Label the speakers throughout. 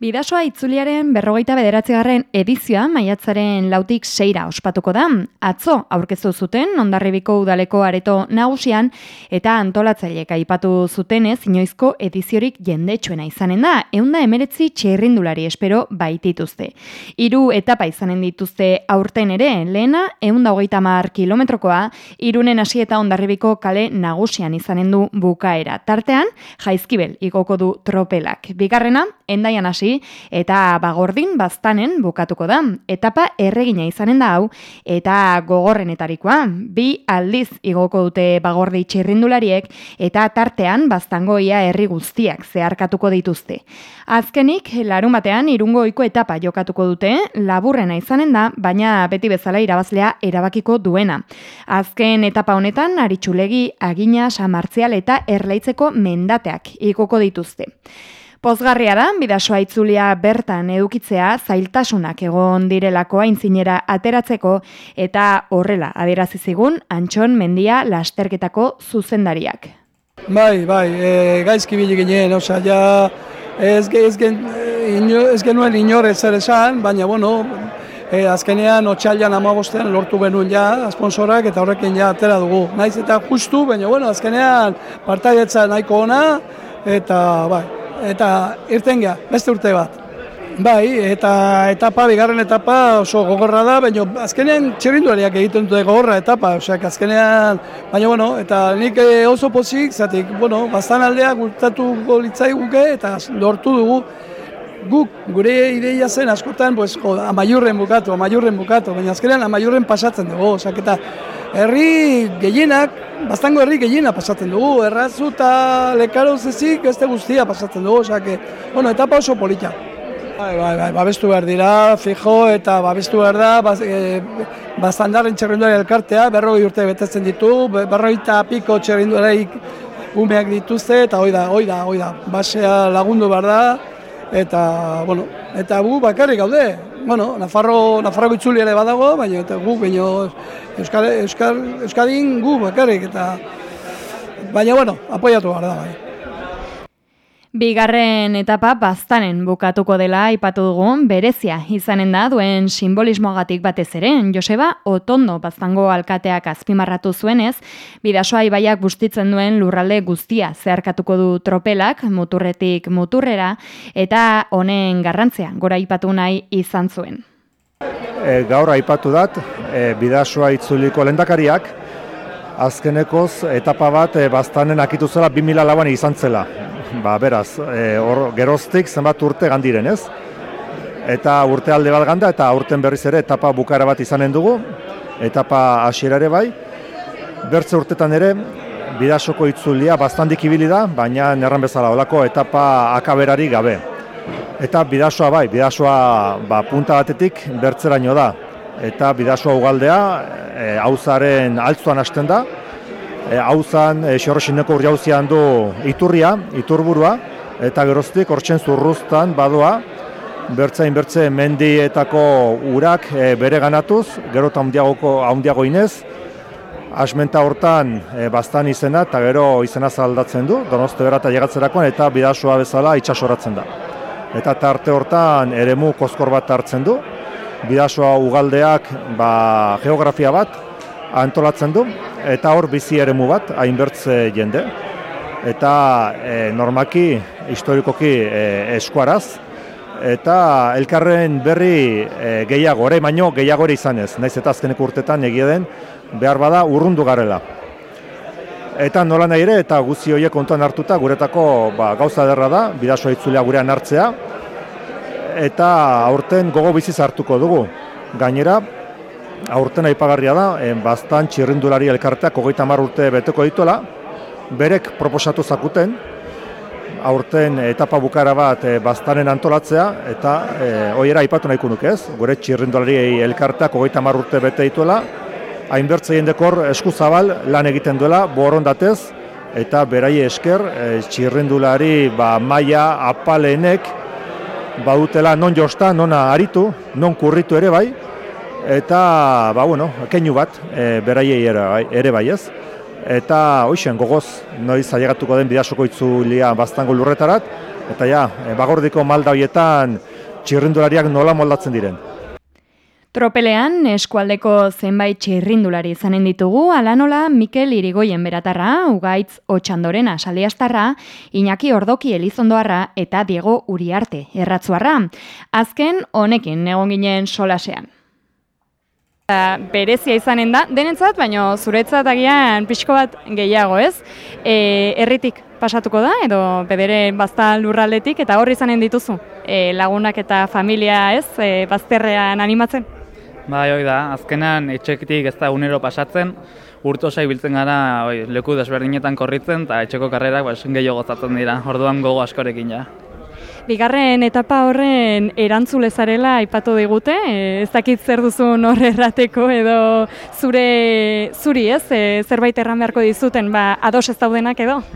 Speaker 1: Bidasoa itzuliaren berrogeita bederatzigarren edizioa maiatzaren lautik seira ospatuko da. Atzo aurkeztu zuten ondarribiko udaleko areto nagusian eta antolatzaileek aipatu zutenez inoizko ediziorik jendetsuena izanen da. Eunda emeretzi txerrindulari espero baitituzte. Hiru etapa izanen dituzte aurten ere, lehena eunda hogeita mar kilometrokoa, irunen hasi eta ondarribiko kale nagusian izanen du bukaera. Tartean, jaizkibel igoko du tropelak. Bigarrena, endaian hasi eta bagordin baztanen bukatuko da. Etapa erregina izanen da hau eta gogorrenetarikoa. Bi aldiz igoko dute bagordi txirrindulariek eta tartean baztangoia herri guztiak zeharkatuko dituzte. Azkenik, larun batean irungo oiko etapa jokatuko dute, laburrena izanen da, baina beti bezala irabazlea erabakiko duena. Azken etapa honetan, aritxulegi, agina, samartzial eta erlaitzeko mendateak ikoko dituzte. Pozgarria da, bidasoa itzulia bertan edukitzea zailtasunak egon direlako aintzinera ateratzeko eta horrela adierazi zigun Antxon Mendia lasterketako zuzendariak.
Speaker 2: Bai, bai, e, gaizki bili ginen, osea, ja ez, ez, gen, ino, ez genuen inore zer esan, baina, bueno, e, azkenean otxalian amabostean lortu benuen ja, sponsorak eta horrekin ja atera dugu. Naiz eta justu, baina, bueno, azkenean partaidetza nahiko ona, eta, bai, eta irten geha, beste urte bat. Bai, eta etapa, bigarren etapa oso gogorra da, baina azkenean txerinduariak egiten dute gogorra etapa, oseak azkenean, baina bueno, eta nik eh, oso pozik, zatik, bueno, bastan aldea gultatu golitzai guke, eta lortu dugu, guk, gure ideia zen askotan, pues, jo, amaiurren bukatu, amaiurren bukatu, baina azkenean amaiurren pasatzen dugu, oseak, eta herri gehienak, bastango herri gehiena pasatzen dugu, errazu eta lekaro zezik beste guztia pasatzen dugu, osea, bueno, etapa oso polita. Bai, bai, bai, babestu behar dira, fijo, eta babestu behar da, baz, e, bastandarren txerrinduari elkartea, berroi urte betetzen ditu, berroi eta piko txerrinduari umeak dituzte, eta hoi da, hoi da, hoi da, basea lagundu behar da, eta, bueno, eta gu bakarrik gaude, bueno, Nafarro, Nafarro itzuli ere badago, baina eta gu, baina Euskal, Euskal, Euskadin gu bakarrik, eta baina, bueno, apoiatu gara da, bai.
Speaker 1: Bigarren etapa baztanen bukatuko dela aipatu dugun berezia izanen da duen simbolismoagatik batez ere. Joseba Otondo baztango alkateak azpimarratu zuenez, bidasoa ibaiak bustitzen duen lurralde guztia zeharkatuko du tropelak muturretik muturrera eta honen garrantzea gora aipatu nahi izan zuen.
Speaker 3: E, gaur aipatu dat, e, bidasoa itzuliko lendakariak, azkenekoz etapa bat e, baztanen akitu zela 2000 lauan izan zela ba, beraz, e, or, geroztik zenbat urte gandiren, ez? Eta urte alde bat ganda, eta urten berriz ere etapa bukara bat izanen dugu, etapa hasierare bai. Bertze urtetan ere, bidasoko itzulia bastandik ibili da, baina nerran bezala olako etapa akaberari gabe. Eta bidasoa bai, bidasoa ba, punta batetik bertzeraino da. Eta bidasoa ugaldea, e, hauzaren altzuan hasten da, hauzan e, xorrosineko urjauzian du iturria, iturburua, eta geroztik hortzen zurruztan badoa, bertzain bertze mendietako urak e, bere ganatuz, gero eta handiago inez, asmenta hortan e, bastan izena eta gero izena zaldatzen du, donoste berata llegatzerakoan eta bidasua bezala itxasoratzen da. Eta tarte hortan eremu kozkor bat hartzen du, bidasua ugaldeak ba, geografia bat antolatzen du, eta hor bizi eremu bat, hainbertze jende. Eta e, normaki, historikoki e, eskuaraz, eta elkarren berri e, gehiago, ere baino gehiago ere izan ez, naiz eta azkenek urtetan egia den, behar bada urrundu garela. Eta nola nahi ere, eta guzi horiek kontuan hartuta, guretako ba, gauza derra da, bidasoa itzulea gurean hartzea, eta aurten gogo biziz hartuko dugu. Gainera, aurten aipagarria da, en, bastan txirrindulari elkarteak hogeita mar urte beteko dituela, berek proposatu zakuten, aurten etapa bukara bat e, bastanen antolatzea, eta e, oiera aipatu nahiko nuke ez, gure txirrindulari elkarteak hogeita mar urte bete dituela, hainbertze jendekor esku zabal lan egiten duela, borondatez, eta berai esker e, txirrindulari ba, maia apalenek, badutela non josta, nona aritu, non kurritu ere bai, eta ba bueno, keinu bat e, beraiei ere, bai, ere bai ez. Eta hoixen gogoz noiz ailegatuko den bidasoko itzulia baztango lurretarat eta ja, e, bagordiko malda hoietan txirrindulariak nola moldatzen diren.
Speaker 4: Tropelean eskualdeko zenbait txirrindulari izanen ditugu, alanola Mikel Irigoien beratarra, Ugaitz Otxandorena Saliastarra, Iñaki Ordoki Elizondoarra eta Diego Uriarte erratzuarra. Azken honekin egon ginen solasean. Berezia izanen da, denentzat, baina zuretzat agian pixko bat gehiago ez. E, erritik pasatuko da, edo bedere bazta lurraldetik, eta horri izanen dituzu. E, lagunak eta familia ez, e, bazterrean animatzen.
Speaker 5: Bai, hoi da, azkenan etxekitik ez da unero pasatzen, urtosai biltzen gara oi, leku desberdinetan korritzen, eta etxeko karrerak ba, gehiago gozatzen dira, orduan gogo askorekin ja.
Speaker 4: Bigarren etapa horren erantzulezarela aipatu digute, e, ez dakit zer duzun horre errateko edo zure zuri ez, e, zerbait erran beharko dizuten, ba, ados ez daudenak edo?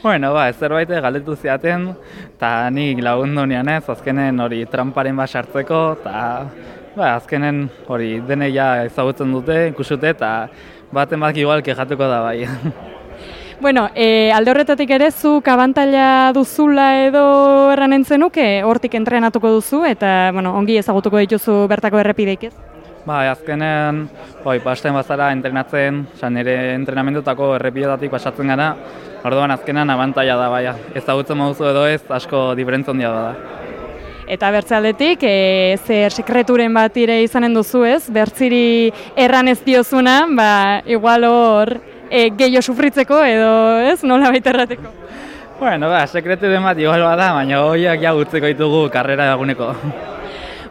Speaker 5: Bueno, ba, zerbait galdetu ziaten, eta nik nian ez, azkenen hori tramparen bat sartzeko, eta ba, azkenen hori deneia ezagutzen dute, ikusute, eta baten bat igual kejatuko da bai.
Speaker 4: Bueno, e, alde horretatik ere, zu kabantalla duzula edo erranen zenuke, hortik entrenatuko duzu, eta bueno, ongi ezagutuko dituzu bertako errepideik ez?
Speaker 5: Ba, azkenen, oi, pasten bazara entrenatzen, san ere entrenamendutako errepidetatik pasatzen gara, orduan azkenan abantaila da, bai, ezagutzen moduzu edo ez, asko diferentzen dira da.
Speaker 4: Eta bertzaldetik, e, zer sekreturen bat ire izanen duzu ez, bertziri erran ez diozuna, ba, igual hor e, gehiago sufritzeko edo ez, nola baita errateko.
Speaker 5: Bueno, ba, sekreturen bat igual bada, baina hoiak ja gutzeko ditugu karrera eguneko.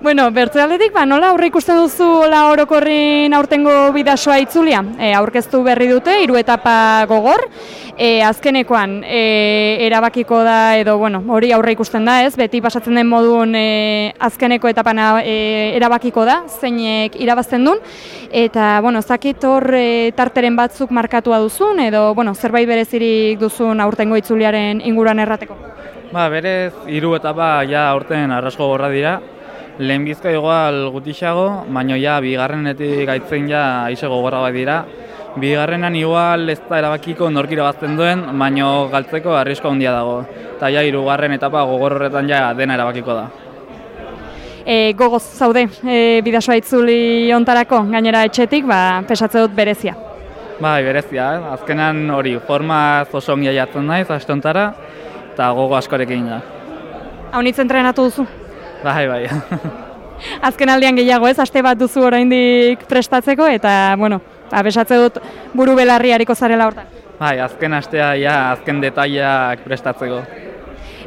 Speaker 4: Bueno, bertze aldetik, ba, nola aurre ikusten duzu la orokorrin aurtengo bidasoa itzulia? E, aurkeztu berri dute, hiru etapa gogor, e, azkenekoan e, erabakiko da, edo bueno, hori aurre ikusten da, ez? Beti pasatzen den modun e, azkeneko etapana e, erabakiko da, zeinek irabazten duen, eta, bueno, zakit hor e, tarteren batzuk markatua duzun, edo, bueno, zerbait berezirik duzun aurtengo itzuliaren inguruan errateko?
Speaker 5: Ba, berez, hiru etapa ja aurten arrasko gorra dira, lehen bizka igual gutixago, baina ja bigarrenetik gaitzen ja aise gogorra bat dira. Bigarrenan igual ez da erabakiko norkira bazten duen, baina galtzeko arrisko handia dago. Eta ja irugarren etapa gogor horretan ja dena erabakiko da.
Speaker 4: E, gogoz zaude, e, bidasoa itzuli ontarako, gainera etxetik, ba, pesatze dut berezia.
Speaker 5: Bai, berezia, eh? azkenan hori forma oso ongia jatzen naiz, astontara, eta gogo askorekin da.
Speaker 4: Hau entrenatu duzu?
Speaker 5: Bai, bai.
Speaker 4: Azken aldean gehiago ez, aste bat duzu oraindik prestatzeko, eta, bueno, abesatze dut buru belarri hariko zarela hortan.
Speaker 5: Bai, azken astea, ja, azken detaiak prestatzeko.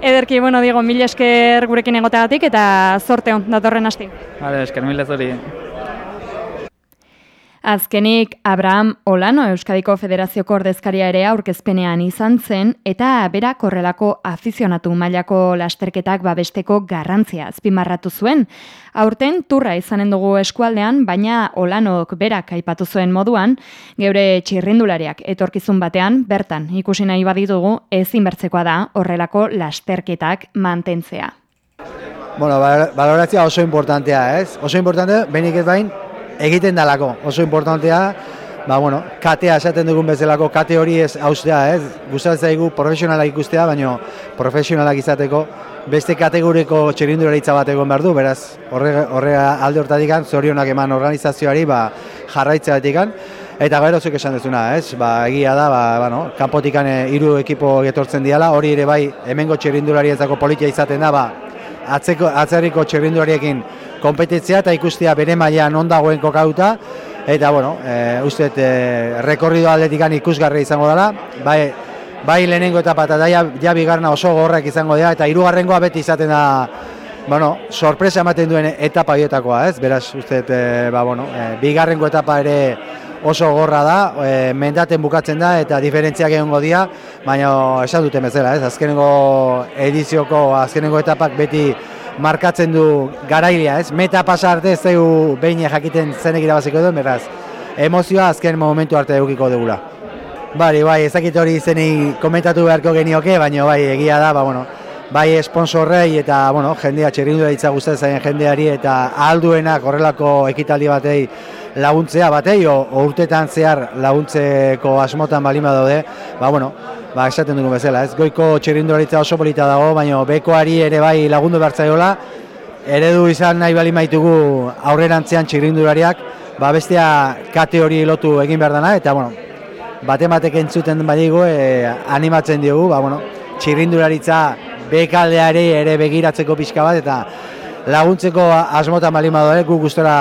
Speaker 4: Ederki, bueno, digo, mil esker gurekin egoteagatik, eta zorte hon, datorren asti.
Speaker 5: Vale, esker mil hori.
Speaker 4: Azkenik, Abraham Olano Euskadiko Federazioko ordezkaria ere aurkezpenean izan zen eta bera korrelako afizionatu mailako lasterketak babesteko garrantzia azpimarratu zuen. Aurten turra izanen dugu eskualdean, baina Olanok berak aipatu zuen moduan, geure txirrindulariak etorkizun batean, bertan ikusi nahi baditugu ezin bertzekoa da horrelako lasterketak mantentzea.
Speaker 6: Bueno, balorazia oso importantea, ez? Oso importante, benik ez bain, egiten dalako, oso importantea, ba, bueno, katea esaten dugun bezalako, kate hori ez haustea, ez? Gustatzen zaigu profesionalak ikustea, baino profesionalak izateko beste kategoriko txerindularitza bat egon behar du, beraz, horre, horre alde hortatik zorionak eman organizazioari, ba, jarraitza Eta gero zuk esan dezuna, ez? Ba, egia da, ba, bueno, kanpotikan eh, hiru ekipo getortzen diala, hori ere bai, hemengo txerindulari ezako politia izaten da, ba, atzeko, atzerriko txerrinduariekin kompetentzia eta ikustea bere mailan non dagoen kokauta eta bueno, e, uste e, rekorrido atletikan ikusgarri izango dela, bai, bai lehenengo eta ja, ja bigarna oso gorrak izango dira eta hirugarrengoa beti izaten da bueno, sorpresa ematen duen etapa horietakoa, ez? Beraz, uste, e, ba, bueno, e, bigarrengo etapa ere oso gorra da, e, mendaten bukatzen da eta diferentziak egongo dira, baina esan duten bezala, ez? Azkenengo edizioko, azkenengo etapak beti markatzen du garailea, ez? Meta pasa arte ez dugu behin jakiten zenek irabaziko duen, beraz, emozioa azken momentu arte edukiko dugula. Bari, bai, ezakit hori izenei komentatu beharko genioke, baina bai, egia da, ba, bueno, bai esponsorrei eta bueno, jendea txirrindularitza guztatzen zaien jendeari eta alduenak horrelako ekitaldi batei laguntzea batei o, o urtetan zehar laguntzeko asmotan balima daude, ba bueno, ba esaten dugu bezala, ez? Goiko txirrindularitza oso polita dago, baina bekoari ere bai lagundu bertzaiola, eredu izan nahi bali maitugu aurrerantzean txirrindulariak, ba bestea kate hori lotu egin behar dana, eta bueno, bate batek entzuten badigu, e, animatzen diogu, ba bueno, txirrindularitza bekaldeari ere begiratzeko pixka bat, eta laguntzeko asmota malin badoa, gu gustora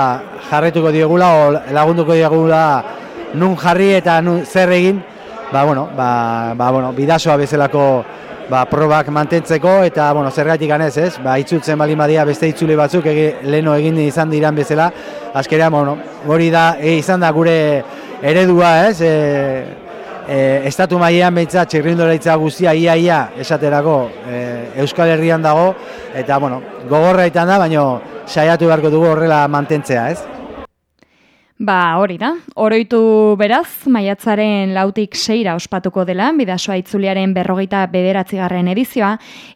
Speaker 6: jarretuko diogula, o lagunduko diogula nun jarri eta nun zer egin, ba, bueno, ba, ba, bueno, bidasoa bezalako ba, probak mantentzeko eta bueno, zergatik ganez, ez? Ba, itzultzen bali badia beste itzuli batzuk egi, leno egin izan diran bezala, azkenean, bueno, hori da e, izan da gure eredua, ez? E, e, estatu mailean behintzat txirrindoleitza guztia ia ia esaterako e, Euskal Herrian dago eta bueno, gogorra da, baina saiatu beharko dugu horrela mantentzea, ez?
Speaker 1: Ba, hori da. Oroitu beraz, maiatzaren lautik seira ospatuko dela, bidasoa itzuliaren berrogeita bederatzigarren edizioa,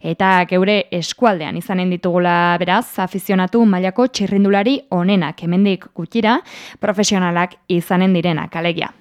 Speaker 1: eta geure eskualdean izanen ditugula beraz, afizionatu mailako txirrindulari onenak hemendik gutxira, profesionalak izanen direnak, alegia.